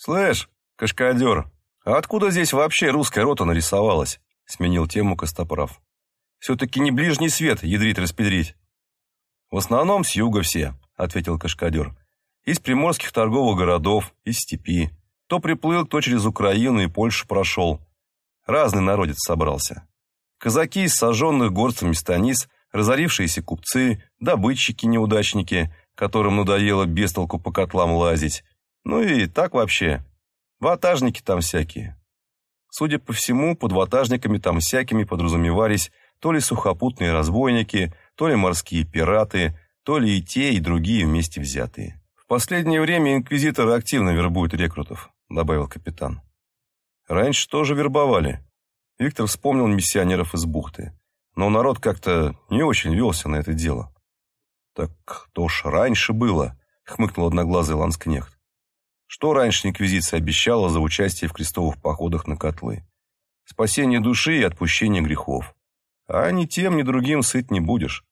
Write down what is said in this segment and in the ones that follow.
«Слышь, кашкадер, а откуда здесь вообще русская рота нарисовалась?» Сменил тему Костоправ. «Все-таки не ближний свет, ядрить-распедрить». «В основном с юга все», — ответил кашкадер. «Из приморских торговых городов, из степи. Кто приплыл, кто через Украину и Польшу прошел. Разный народец собрался. Казаки из сожженных горцами станиц, разорившиеся купцы, добытчики-неудачники, которым надоело без толку по котлам лазить. Ну и так вообще. Ватажники там всякие. Судя по всему, под ватажниками там всякими подразумевались то ли сухопутные разбойники, то ли морские пираты, то ли и те, и другие вместе взятые. В последнее время инквизиторы активно вербуют рекрутов, добавил капитан. Раньше тоже вербовали. Виктор вспомнил миссионеров из бухты. Но народ как-то не очень велся на это дело. «Так то ж раньше было», — хмыкнул одноглазый ланскнехт. «Что раньше Инквизиция обещала за участие в крестовых походах на котлы? Спасение души и отпущение грехов. А ни тем, ни другим сыт не будешь.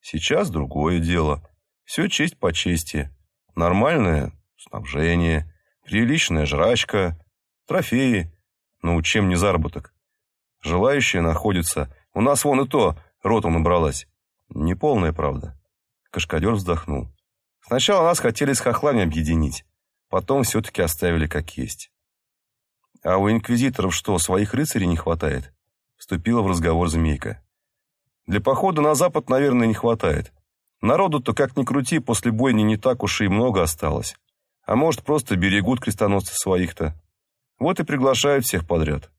Сейчас другое дело. Все честь по чести. Нормальное снабжение, приличная жрачка, трофеи. Ну, чем не заработок? Желающие находятся. У нас вон и то ротом набралась. Неполная правда. Кашкадер вздохнул. Сначала нас хотели с хохлами объединить, потом все-таки оставили как есть. А у инквизиторов что, своих рыцарей не хватает? Вступила в разговор Змейка. Для похода на запад, наверное, не хватает. Народу-то, как ни крути, после бойни не так уж и много осталось. А может, просто берегут крестоносцы своих-то. Вот и приглашают всех подряд.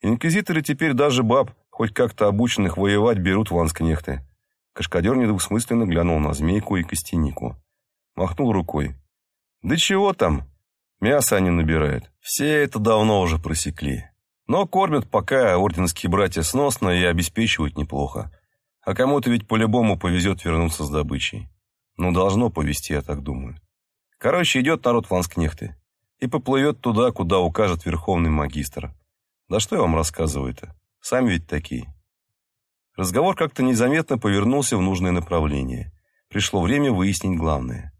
Инквизиторы теперь даже баб, хоть как-то обученных воевать, берут в ланскнехты. Кашкадер недвусмысленно глянул на змейку и костянику. Махнул рукой. «Да чего там? Мясо они набирают. Все это давно уже просекли. Но кормят пока орденские братья сносно и обеспечивают неплохо. А кому-то ведь по-любому повезет вернуться с добычей. Ну, должно повезти, я так думаю. Короче, идет народ в ланскнехты. И поплывет туда, куда укажет верховный магистр. Да что я вам рассказываю-то? Сами ведь такие. Разговор как-то незаметно повернулся в нужное направление. Пришло время выяснить главное.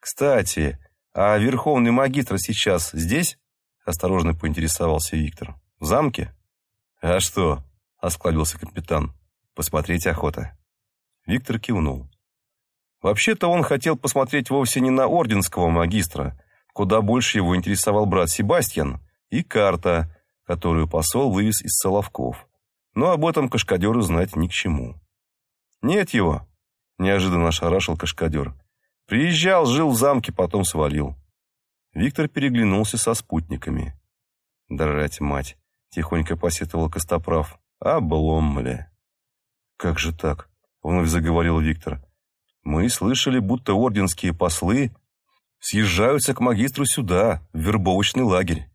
«Кстати, а верховный магистр сейчас здесь?» Осторожно поинтересовался Виктор. «В замке?» «А что?» – осклабился капитан. «Посмотреть охота». Виктор кивнул. Вообще-то он хотел посмотреть вовсе не на орденского магистра, куда больше его интересовал брат Себастьян и карта, которую посол вывез из Соловков но об этом кашкадеру знать ни к чему. «Нет его», — неожиданно ошарашил кашкадер. «Приезжал, жил в замке, потом свалил». Виктор переглянулся со спутниками. «Драть мать!» — тихонько посетовал Костоправ. «Облом, бля!» «Как же так?» — вновь заговорил Виктор. «Мы слышали, будто орденские послы съезжаются к магистру сюда, в вербовочный лагерь».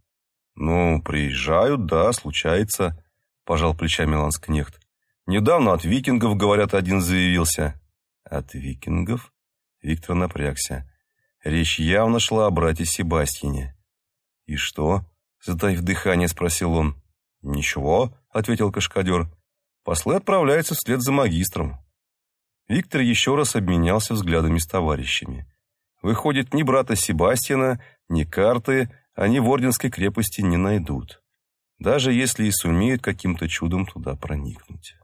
«Ну, приезжают, да, случается пожал плечами Ланскнехт. Недавно от викингов, говорят, один заявился. От викингов? Виктор напрягся. Речь явно шла о брате Себастьяне. И что? Затаив дыхание, спросил он. Ничего, ответил Кашкадер. Послы отправляются вслед за магистром. Виктор еще раз обменялся взглядами с товарищами. Выходит, ни брата Себастьяна, ни карты они в Орденской крепости не найдут даже если и сумеют каким-то чудом туда проникнуть.